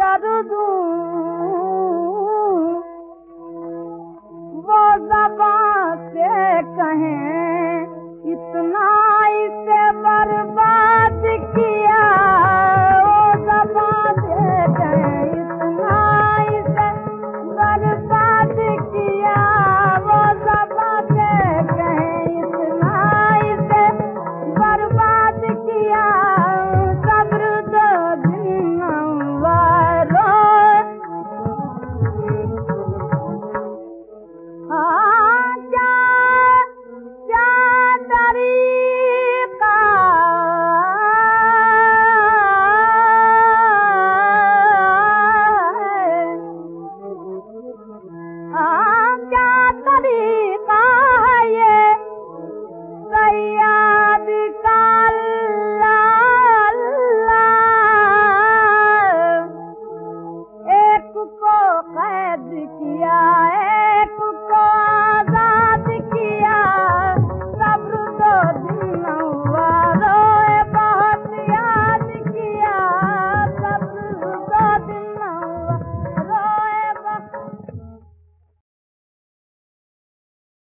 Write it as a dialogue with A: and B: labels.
A: कर दूँ वो जबान से कहें